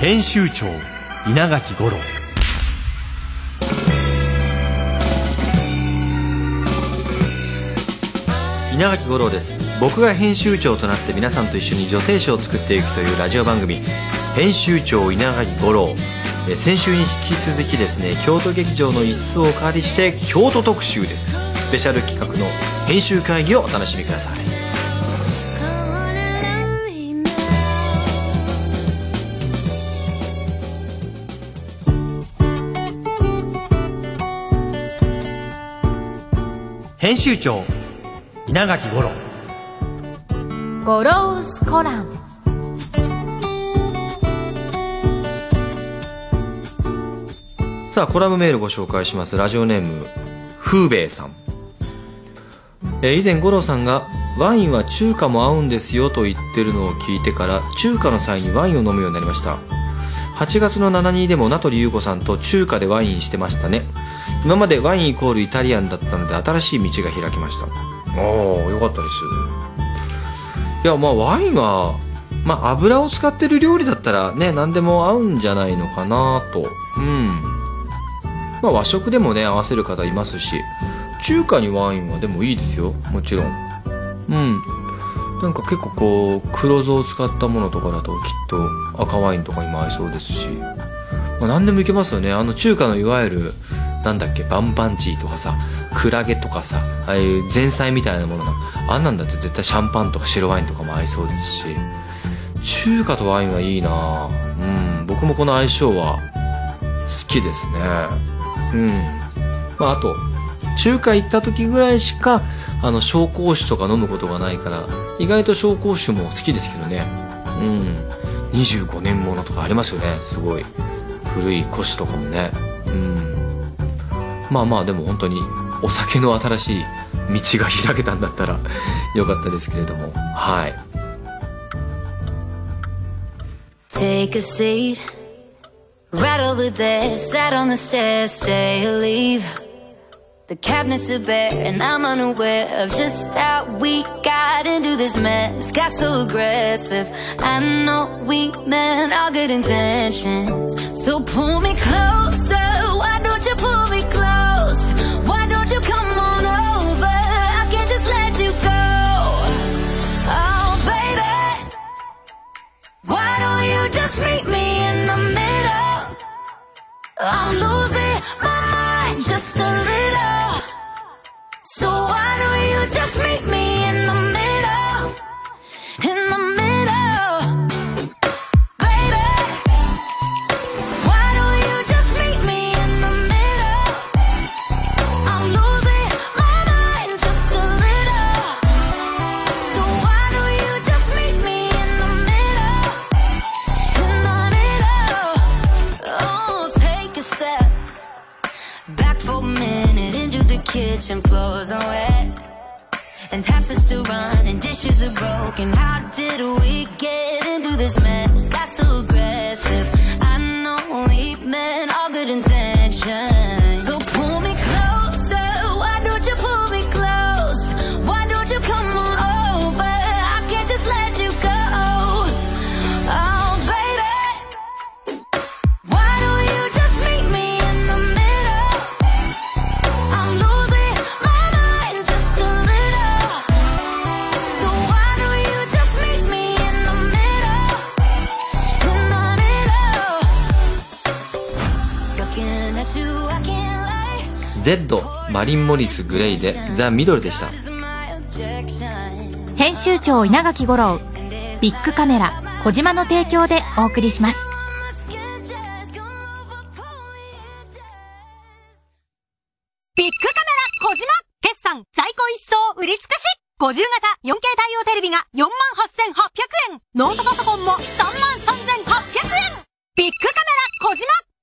編集長稲垣五郎。稲垣五郎です。僕が編集長となって皆さんと一緒に女性誌を作っていくというラジオ番組。編集長稲垣五郎。え先週に引き続きですね京都劇場の一室をお借りして京都特集です。スペシャル企画の編集会議をお楽しみください。編集長稲垣五郎。ゴロウスコラム。さあコラムメールご紹介します。ラジオネーム風兵衛さん、えー以前五郎さんがワインは中華も合うんですよと言ってるのを聞いてから中華の際にワインを飲むようになりました。8月の7人でも名取裕子さんと中華でワインしてましたね今までワインイコールイタリアンだったので新しい道が開きました。おおよかったです。いやまあワインはまあ油を使ってる料理だったらね何でも合うんじゃないのかなと。うん。まあ和食でもね合わせる方いますし中華にワインはでもいいですよ。もちろん。うん。なんか結構こう黒酢を使ったものとかだときっと赤ワインとかにも合いそうですし、まあ、何でもいけますよね。あの中華のいわゆるなんだっけバンバンチーとかさクラゲとかさああいう前菜みたいなものがあんなんだって絶対シャンパンとか白ワインとかも合いそうですし。中華とワインはいいな。うん。僕もこの相性は好きですね。うん。まああと中華行った時ぐらいしかあの紹興酒とか飲むことがないから意外と紹興酒も好きですけどね。うん。25年ものとかありますよね。すごい。古い古酒とかもね。まあまあでも本当にお酒の新しい道が開けたんだったらよかったですけれどもはい Take a seat right over there. Sat on the stairs, stay or leave. The cabinets are bare, and I'm unaware of just how we got into this mess. Got so aggressive. I know we meant all good intentions. So pull me closer. Why don't you pull Z マリン・モリス・グレイで「ザ・ミドル」でした。編集長稲垣吾郎ビッグカメラ小島の提供でお送りします。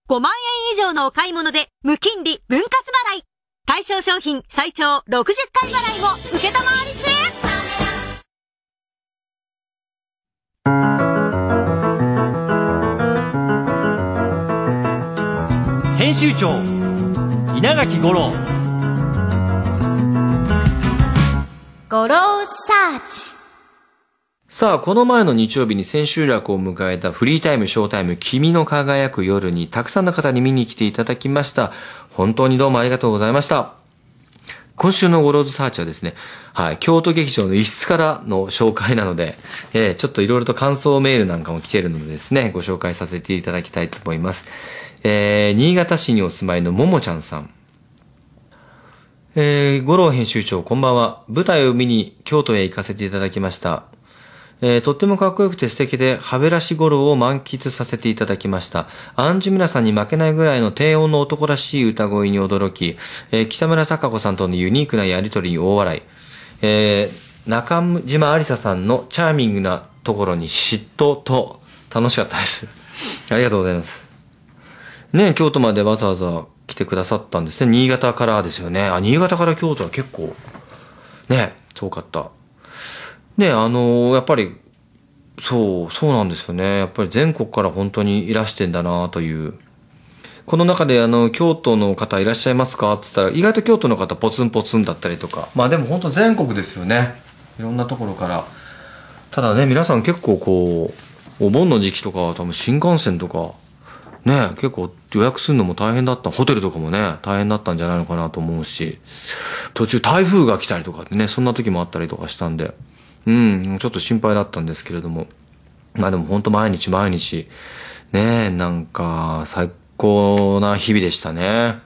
!5 万円以上のお買い物で無金利分割払い。対象商品最長60回払いも受けたまわり中編集長稲垣吾郎。ゴローサーチさあ、この前の日曜日に千秋楽を迎えたフリータイム、ショータイム、君の輝く夜にたくさんの方に見に来ていただきました。本当にどうもありがとうございました。今週のゴローズサーチはですね、はい、京都劇場の一室からの紹介なので、えー、ちょっといろいろと感想メールなんかも来てるのでですね、ご紹介させていただきたいと思います。えー、新潟市にお住まいのももちゃんさん。えー、五郎編集長、こんばんは。舞台を見に京都へ行かせていただきました。えー、とってもかっこよくて素敵で、はべらし五郎を満喫させていただきました。アンジュミラさんに負けないぐらいの低音の男らしい歌声に驚き、えー、北村孝子さんとのユニークなやりとりに大笑い、えー、中島ありささんのチャーミングなところに嫉妬と楽しかったです。ありがとうございます。ね京都までわざわざ来てくださったんですね。新潟からですよね。あ、新潟から京都は結構、ね遠かった。ねあのやっぱり、そう、そうなんですよね。やっぱり全国から本当にいらしてんだなという。この中であの、京都の方いらっしゃいますか？って言ったら、意外と京都の方ポツンポツンだったりとか。まあでも本当全国ですよね。いろんなところから。ただね、皆さん結構こう、お盆の時期とかは多分新幹線とか、ね、結構予約するのも大変だった。ホテルとかもね、大変だったんじゃないのかなと思うし、途中台風が来たりとかね、そんな時もあったりとかしたんで、うん、ちょっと心配だったんですけれども、まあでも本当毎日毎日、ね、なんか最高な日々でしたね。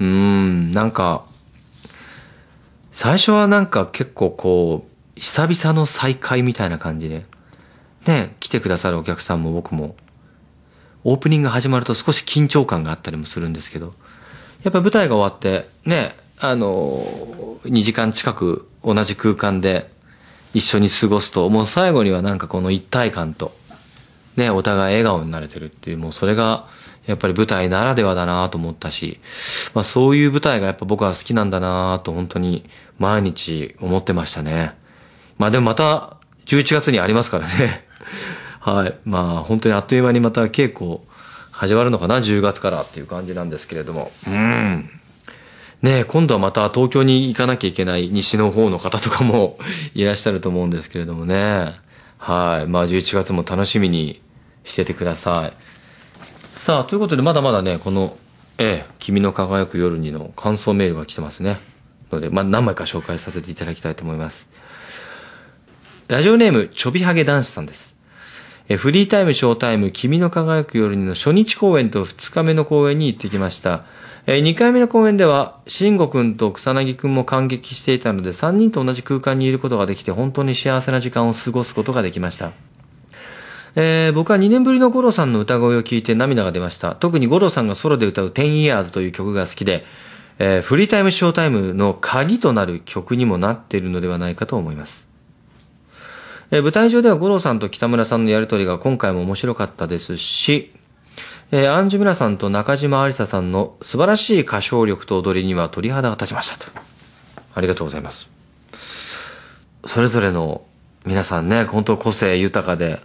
うん、なんか、最初はなんか結構こう、久々の再会みたいな感じで、ね、来てくださるお客さんも僕も、オープニング始まると少し緊張感があったりもするんですけど、やっぱ舞台が終わって、ね、あの、2時間近く同じ空間で一緒に過ごすと、もう最後にはなんかこの一体感と、ね、お互い笑顔になれてるっていう、もうそれが、やっぱり舞台ならではだなと思ったし、まあそういう舞台がやっぱ僕は好きなんだなと本当に毎日思ってましたね。まあでもまた11月にありますからね。はい。まあ本当にあっという間にまた稽古始まるのかな ?10 月からっていう感じなんですけれども。うん。ね今度はまた東京に行かなきゃいけない西の方の方とかも いらっしゃると思うんですけれどもね。はい。まあ11月も楽しみにしててください。さあ、ということでまだまだね、この、ええ、君の輝く夜にの感想メールが来てますね。ので、まあ何枚か紹介させていただきたいと思います。ラジオネーム、ちょびはげ男子さんです。えフリータイム、ショータイム、君の輝く夜にの初日公演と2日目の公演に行ってきました。え2回目の公演では、慎吾くんと草薙くんも感激していたので、3人と同じ空間にいることができて、本当に幸せな時間を過ごすことができました。えー僕は2年ぶりの五郎さんの歌声を聞いて涙が出ました。特に五郎さんがソロで歌う10 Years という曲が好きで、えーフリータイムショータイムの鍵となる曲にもなっているのではないかと思います。え舞台上では五郎さんと北村さんのやりとりが今回も面白かったですし、えーアンジュムラさんと中島ありささんの素晴らしい歌唱力と踊りには鳥肌が立ちましたと。ありがとうございます。それぞれの皆さんね、本当個性豊かで、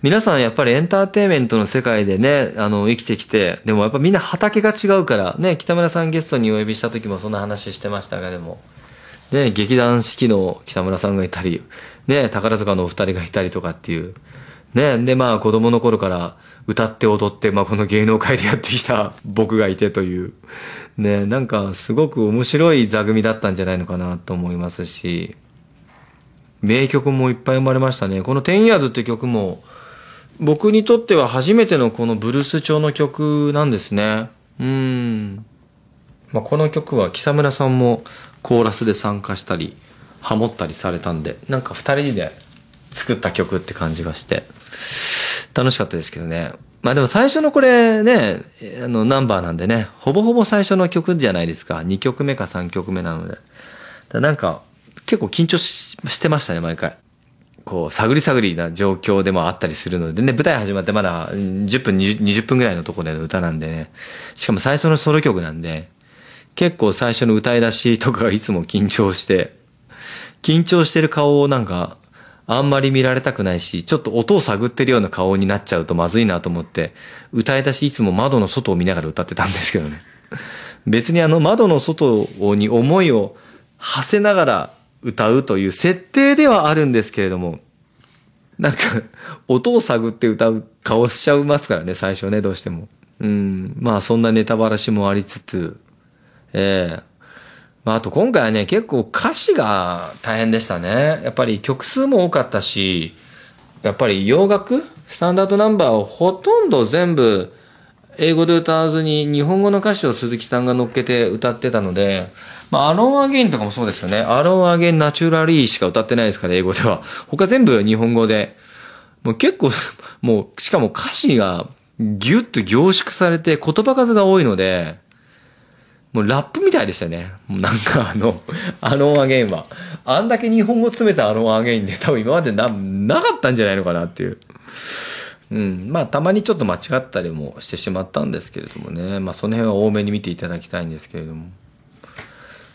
皆さんやっぱりエンターテインメントの世界でね、あの、生きてきて、でもやっぱみんな畑が違うから、ね、北村さんゲストにお呼びした時もそんな話してましたが、でも、ね、劇団四季の北村さんがいたり、ね、宝塚のお二人がいたりとかっていう、ね、で、まあ子供の頃から歌って踊って、まあこの芸能界でやってきた 僕がいてという、ね、なんかすごく面白い座組だったんじゃないのかなと思いますし、名曲もいっぱい生まれましたね。この10 Years って曲も、僕にとっては初めてのこのブルース調の曲なんですね。うん。まあ、この曲は北村さんもコーラスで参加したり、ハモったりされたんで、なんか二人で作った曲って感じがして、楽しかったですけどね。まあでも最初のこれね、あのナンバーなんでね、ほぼほぼ最初の曲じゃないですか。2曲目か3曲目なので。だなんか結構緊張してましたね、毎回。こう、探り探りな状況でもあったりするのでね、舞台始まってまだ10分、20, 20分ぐらいのところでの歌なんでね、しかも最初のソロ曲なんで、結構最初の歌い出しとかいつも緊張して、緊張してる顔をなんか、あんまり見られたくないし、ちょっと音を探ってるような顔になっちゃうとまずいなと思って、歌い出しいつも窓の外を見ながら歌ってたんですけどね。別にあの窓の外に思いを馳せながら歌うという設定ではあるんですけれども、なんか、音を探って歌う顔しちゃいますからね、最初ね、どうしても。うん。まあ、そんなネタばらしもありつつ、ええまあ、あと今回はね、結構歌詞が大変でしたね。やっぱり曲数も多かったし、やっぱり洋楽スタンダードナンバーをほとんど全部英語で歌わずに日本語の歌詞を鈴木さんが乗っけて歌ってたので、まあ、アロンアゲインとかもそうですよね。アロンアゲインナチュラリーしか歌ってないですから、英語では。他全部日本語で。もう結構、もう、しかも歌詞がギュッと凝縮されて言葉数が多いので、もうラップみたいでしたね。なんかあの、アロンアゲインは。あんだけ日本語詰めたアロンアゲインで多分今までな、なかったんじゃないのかなっていう。うん。まあたまにちょっと間違ったりもしてしまったんですけれどもね。まあその辺は多めに見ていただきたいんですけれども。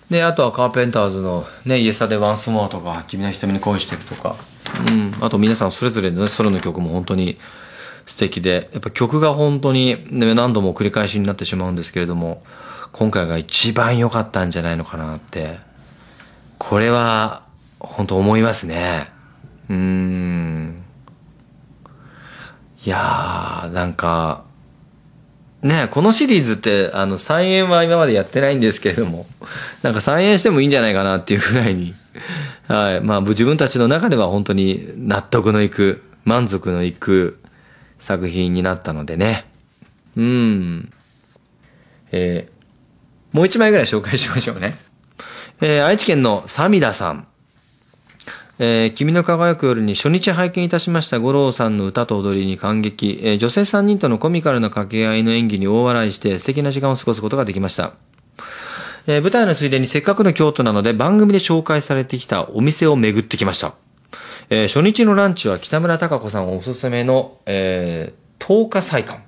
で、あとはカーペンターズのね、イエスでワンスモアとか、君の瞳に恋してるとか。うん。あと皆さんそれぞれのね、ソロの曲も本当に素敵で、やっぱ曲が本当に、ね、何度も繰り返しになってしまうんですけれども、今回が一番良かったんじゃないのかなって、これは本当思いますね。うーん。いやー、なんか、ねこのシリーズって、あの、再演は今までやってないんですけれども、なんか再演してもいいんじゃないかなっていうぐらいに、はい。まあ、自分たちの中では本当に納得のいく、満足のいく作品になったのでね。うん。えーもう一枚ぐらい紹介しましょうね。えー愛知県のサミダさん。えー君の輝く夜に初日拝見いたしました五郎さんの歌と踊りに感激、えー女性3人とのコミカルな掛け合いの演技に大笑いして素敵な時間を過ごすことができました。えー舞台のついでにせっかくの京都なので番組で紹介されてきたお店を巡ってきました。えー初日のランチは北村貴子さんおすすめの、えー、10日祭館。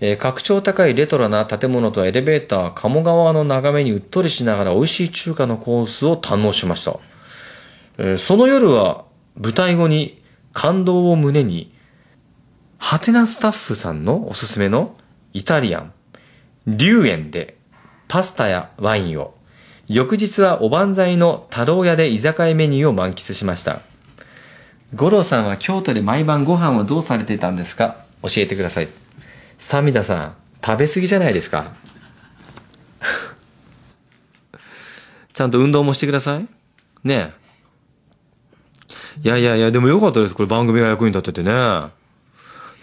えー格調高いレトロな建物とエレベーター、鴨川の眺めにうっとりしながら美味しい中華のコースを堪能しました。えーその夜は舞台後に感動を胸に、ハテナスタッフさんのおすすめのイタリアン、龍園でパスタやワインを、翌日はおばんざいの太郎屋で居酒屋メニューを満喫しました。五郎さんは京都で毎晩ご飯をどうされていたんですか？教えてください。サミダさん、食べ過ぎじゃないですか？ちゃんと運動もしてください。ねえ。いやいやいや、でもよかったです。これ番組が役に立っててね。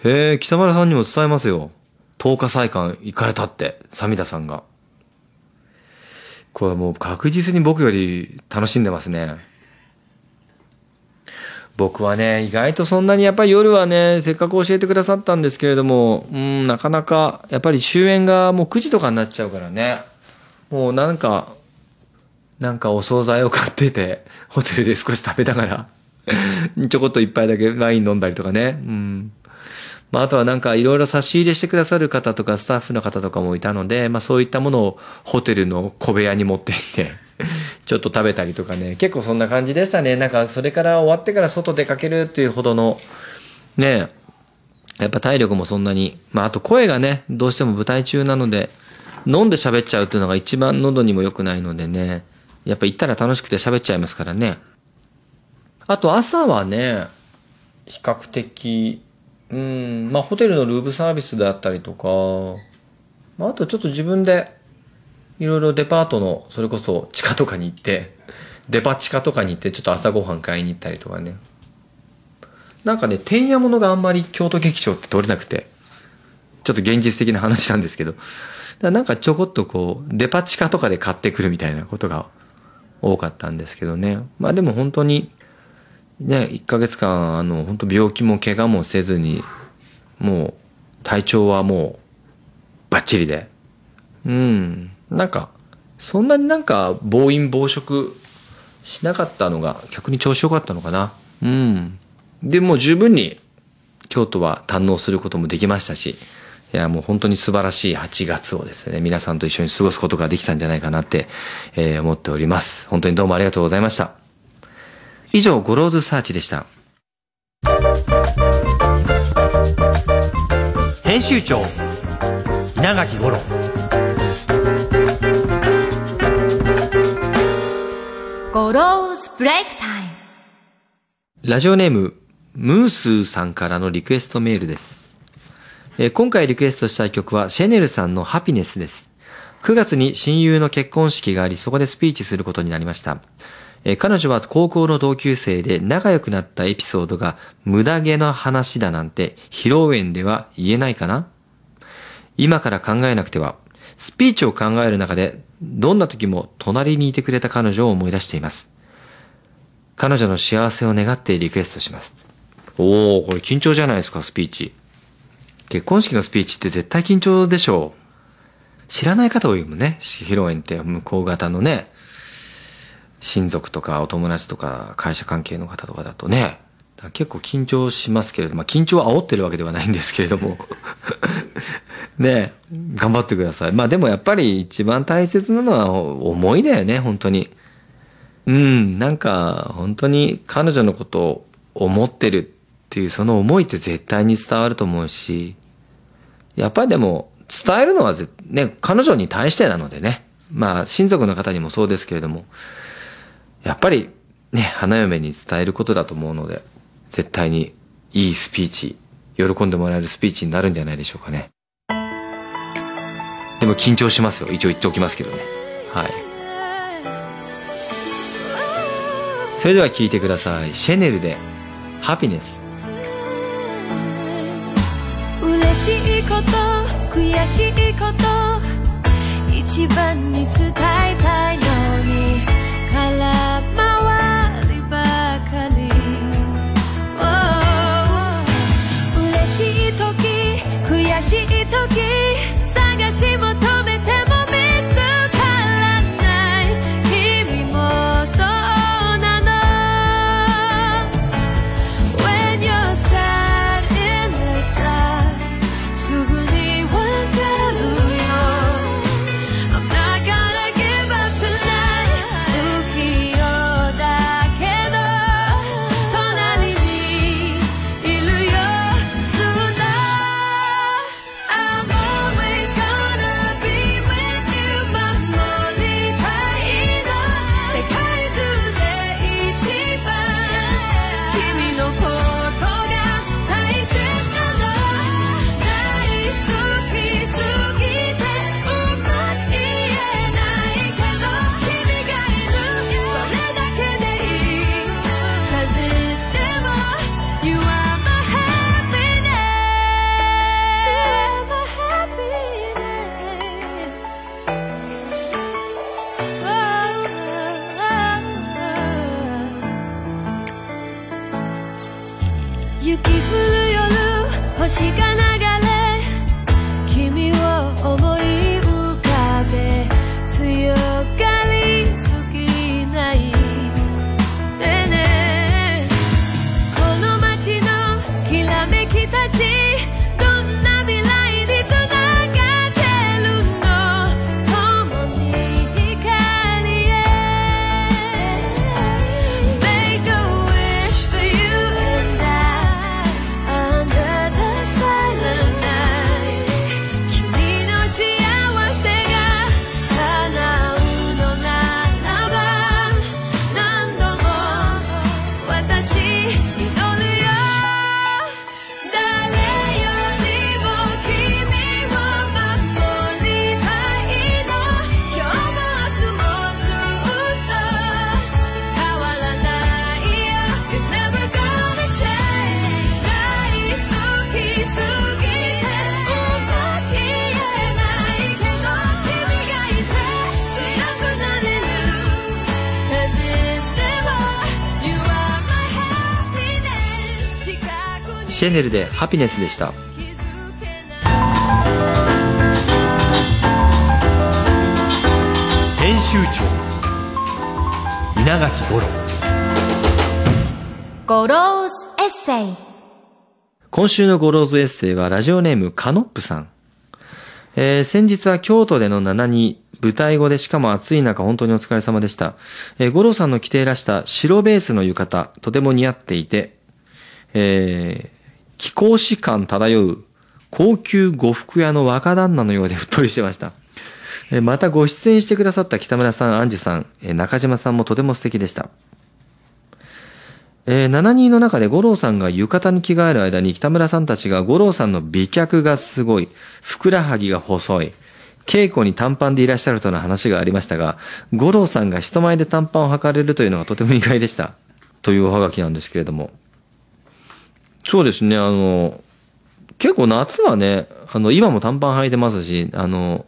へえ、北村さんにも伝えますよ。10日祭館行かれたって、サミダさんが。これはもう確実に僕より楽しんでますね。僕はね、意外とそんなにやっぱり夜はね、せっかく教えてくださったんですけれども、うん、なかなか、やっぱり終演がもう9時とかになっちゃうからね。もうなんか、なんかお惣菜を買ってて、ホテルで少し食べながら、ちょこっと一杯だけワイン飲んだりとかね。うん。まあ、あとはなんかいろいろ差し入れしてくださる方とかスタッフの方とかもいたので、まあそういったものをホテルの小部屋に持って行って、ちょっと食べたりとかね、結構そんな感じでしたね。なんかそれから終わってから外出かけるっていうほどの、ね。やっぱ体力もそんなに、まああと声がね、どうしても舞台中なので、飲んで喋っちゃうっていうのが一番喉にも良くないのでね、やっぱ行ったら楽しくて喋っちゃいますからね。あと朝はね、比較的、うん、まあホテルのルームサービスであったりとか、まああとちょっと自分でいろいろデパートのそれこそ地下とかに行ってデパ地下とかに行ってちょっと朝ごはん買いに行ったりとかね。なんかねてんやものがあんまり京都劇場って取れなくてちょっと現実的な話なんですけどなんかちょこっとこうデパ地下とかで買ってくるみたいなことが多かったんですけどね。まあでも本当にね1ヶ月間あの本当病気も怪我もせずにもう体調はもうバッチリで。うん。なんか、そんなになんか暴飲暴食しなかったのが逆に調子良かったのかな。うん。で、もう十分に京都は堪能することもできましたし、いや、もう本当に素晴らしい8月をですね、皆さんと一緒に過ごすことができたんじゃないかなって、えー思っております。本当にどうもありがとうございました。以上、ゴローズサーチでした。編集長稲垣五郎ゴローズブレイクタイムラジオネーム、ムースーさんからのリクエストメールです。えー今回リクエストしたい曲はシェネルさんのハピネスです。9月に親友の結婚式があり、そこでスピーチすることになりました。え彼女は高校の同級生で仲良くなったエピソードが無駄毛な話だなんて披露宴では言えないかな？今から考えなくては、スピーチを考える中で、どんな時も隣にいてくれた彼女を思い出しています。彼女の幸せを願ってリクエストします。おー、これ緊張じゃないですか、スピーチ。結婚式のスピーチって絶対緊張でしょう。知らない方多いもんね、披露宴って向こう方のね、親族とかお友達とか会社関係の方とかだとね、結構緊張しますけれども、まあ緊張は煽ってるわけではないんですけれども、ね頑張ってください。まあでもやっぱり一番大切なのは思いだよね、本当に。うん、なんか本当に彼女のことを思ってるっていうその思いって絶対に伝わると思うし、やっぱりでも伝えるのはね、彼女に対してなのでね。まあ親族の方にもそうですけれども、やっぱりね、花嫁に伝えることだと思うので、絶対にいいスピーチ、喜んでもらえるスピーチになるんじゃないでしょうかね。でも緊張しますよ。一応言っておきますけどね。はい。それでは聞いてください。シェネルで、ハピネス。嬉しいこと悔しいこと一番に伝えたいのに空回りばかり Oh 嬉しい時悔しい時探し求めシェネルでハピネスでした。編集長稲垣五郎ゴローズエッセイ今週のゴローズエッセイはラジオネームカノップさん。えー先日は京都での7に舞台後でしかも暑い中本当にお疲れ様でした。えー、五郎さんの着ていらした白ベースの浴衣、とても似合っていて、えー貴公子感漂う高級呉服屋の若旦那のようでうっとりしてました。またご出演してくださった北村さん、アンジさん、中島さんもとても素敵でした。えー、7人の中で五郎さんが浴衣に着替える間に北村さんたちが五郎さんの美脚がすごい、ふくらはぎが細い、稽古に短パンでいらっしゃるとの話がありましたが、五郎さんが人前で短パンを履かれるというのがとても意外でした。というおはがきなんですけれども。そうですね、あの、結構夏はね、あの、今も短パン履いてますし、あの、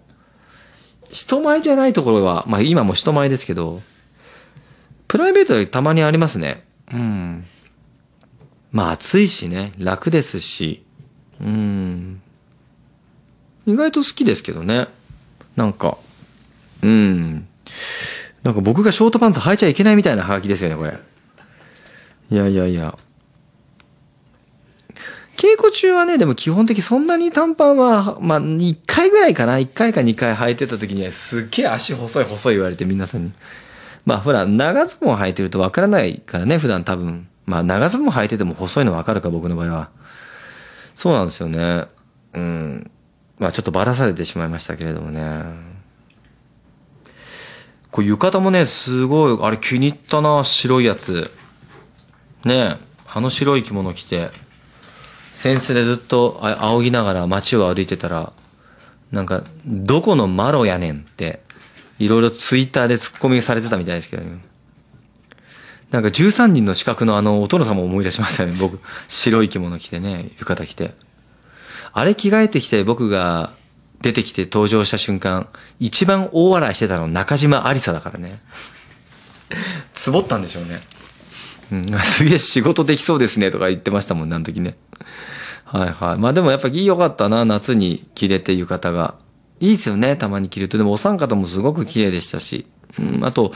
人前じゃないところは、まあ今も人前ですけど、プライベートでたまにありますね。うん。まあ暑いしね、楽ですし、うん。意外と好きですけどね。なんか、うん。なんか僕がショートパンツ履いちゃいけないみたいなハガキですよね、これ。いやいやいや。稽古中はね、でも基本的にそんなに短パンは、まあ、1回ぐらいかな。1回か2回履いてた時には、すっげえ足細い細い言われて皆さんに。まあ、ほら、長ズボン履いてるとわからないからね、普段多分。まあ、長ズボン履いてても細いのわかるか、僕の場合は。そうなんですよね。うん。まあ、ちょっとばらされてしまいましたけれどもね。こう、浴衣もね、すごい、あれ気に入ったな、白いやつ。ねあの白い着物着て。扇子でずっと仰ぎながら街を歩いてたら、なんか、どこのマロやねんって、いろいろツイッターでツッコミされてたみたいですけどね。なんか13人の資格のあのお殿様を思い出しましたね。僕、白い着物着てね、浴衣着て。あれ着替えてきて僕が出てきて登場した瞬間、一番大笑いしてたの中島ありさだからね。つぼったんでしょうね。うん、すげえ仕事できそうですねとか言ってましたもんね、あの時ね。はいはい。まあでもやっぱり良かったな、夏に着れて浴衣が。いいですよね、たまに着ると。でもお三方もすごく綺麗でしたし。うん、あと、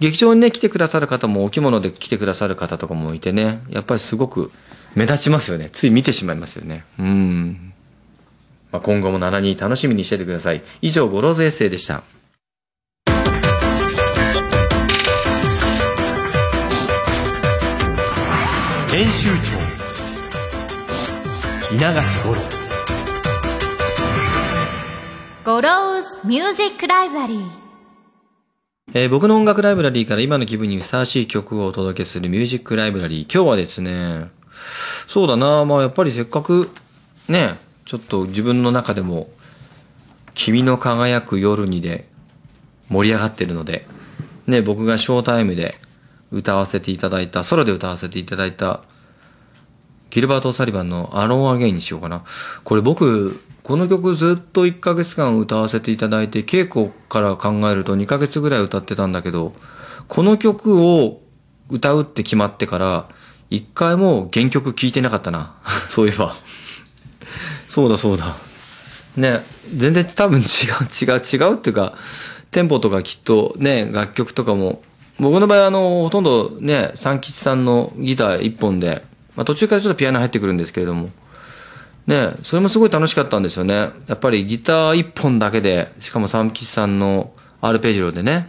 劇場にね、来てくださる方も、お着物で来てくださる方とかもいてね、やっぱりすごく目立ちますよね。つい見てしまいますよね。うん。まあ、今後も7人楽しみにしててください。以上、ゴローズエッセイでした。編集長稲垣五郎ゴローズミュージックライブラリーえー、僕の音楽ライブラリーから今の気分にふさわしい曲をお届けするミュージックライブラリー。今日はですね、そうだな、まあやっぱりせっかくね、ちょっと自分の中でも君の輝く夜にで盛り上がってるので、ね、僕がショータイムで歌わせていただいた、ソロで歌わせていただいた、ギルバート・サリバンのアロン・アゲインにしようかな。これ僕、この曲ずっと1ヶ月間歌わせていただいて、稽古から考えると2ヶ月ぐらい歌ってたんだけど、この曲を歌うって決まってから、一回も原曲聴いてなかったな。そういえば。そうだそうだ。ね、全然多分違う違う違うっていうか、テンポとかきっとね、楽曲とかも僕の場合あの、ほとんどね、三吉さんのギター一本で、まあ、途中からちょっとピアノ入ってくるんですけれども、ね、それもすごい楽しかったんですよね。やっぱりギター一本だけで、しかも三吉さんのアルペジロでね、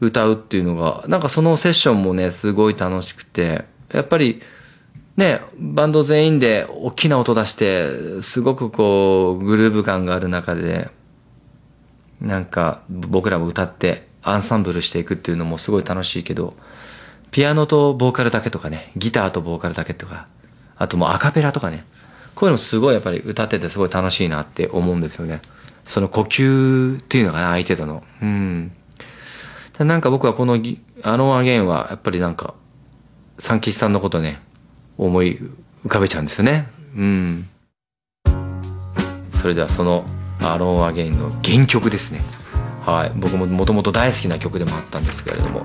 歌うっていうのが、なんかそのセッションもね、すごい楽しくて、やっぱり、ね、バンド全員で大きな音出して、すごくこう、グルーヴ感がある中で、なんか僕らも歌って、アンサンブルしていくっていうのもすごい楽しいけど、ピアノとボーカルだけとかね、ギターとボーカルだけとか、あともうアカペラとかね、こういうのすごいやっぱり歌っててすごい楽しいなって思うんですよね。その呼吸っていうのかな、相手との。うん。なんか僕はこのあのアゲンはやっぱりなんか、三吉さんのことね、思い浮かべちゃうんですよね。うん。それではそのアロンアゲインの原曲ですね。はい、僕ももともと大好きな曲でもあったんですけれども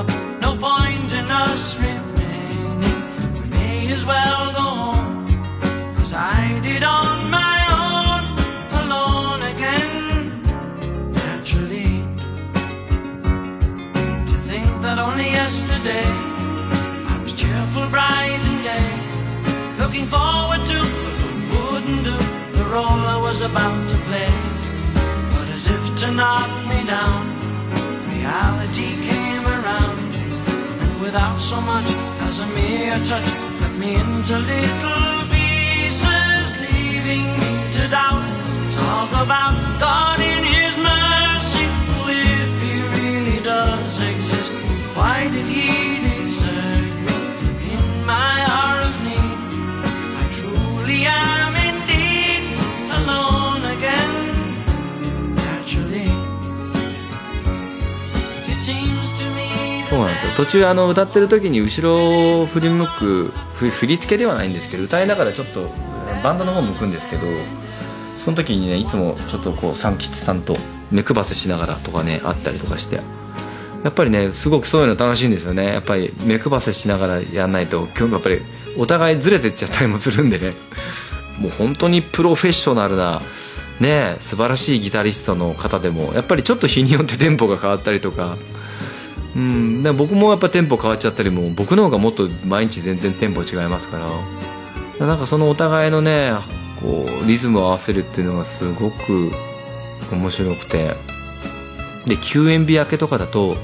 up. No point in us remaining. We may as well go on as I did on my own, alone again. Naturally, to think that only yesterday I was cheerful, bright and gay, looking forward to wouldn't do the role I was about to play. But as if to knock me down, reality came around, and without so much as a mere touch, cut me into little pieces, leaving me to doubt. Talk about ですよ。途中あの歌ってる時に後ろを振り向く振り付けではないんですけど歌いながらちょっとバンドの方向くんですけどその時にねいつもちょっとこう三吉さんと目配せしながらとかねあったりとかしてやっぱりねすごくそういうの楽しいんですよね。やっぱり目配せしながらやんないと今日やっぱりお互いずれてっちゃったりもするんでね。もう本当にプロフェッショナルなね素晴らしいギタリストの方でもやっぱりちょっと日によってテンポが変わったりとかうん、で僕もやっぱテンポ変わっちゃったりも僕の方がもっと毎日全然テンポ違いますから。なんかそのお互いのねこうリズムを合わせるっていうのがすごく面白くて。で休園日明けとかだと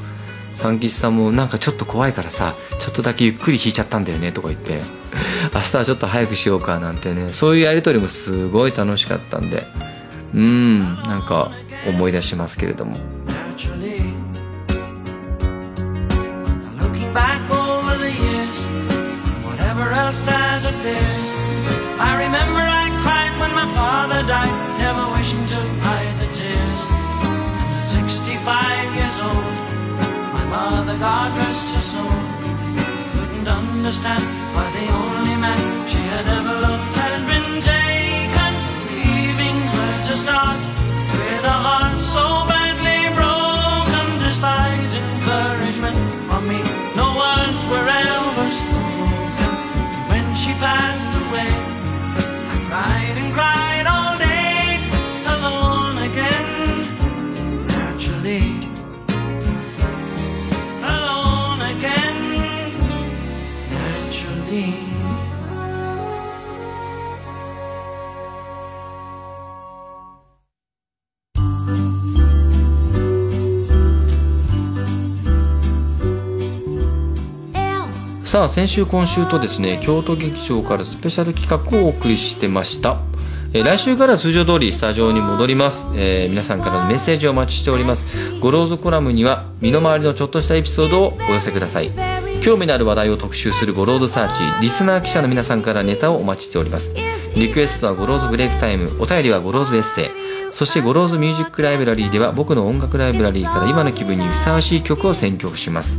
三吉さんもなんかちょっと怖いからさちょっとだけゆっくり弾いちゃったんだよねとか言って。明日はちょっと早くしようかなんてねそういうやり取りもすごい楽しかったんで。うん。なんか思い出しますけれども。Whatever else dies. I remember I cried when my father died, never wishing to hide the tears. And at 65 years old, my mother, God rest her soul, couldn't understand why the only man さあ先週今週とですね京都劇場からスペシャル企画をお送りしてました、えー来週から通常通りスタジオに戻ります、えー皆さんからのメッセージをお待ちしております。ゴローズコラムには身の回りのちょっとしたエピソードをお寄せください。興味のある話題を特集するゴローズサーチリスナー記者の皆さんからネタをお待ちしております。リクエストはゴローズブレイクタイムお便りはゴローズエッセイ。そしてゴローズミュージックライブラリーでは僕の音楽ライブラリーから今の気分にふさわしい曲を選曲します。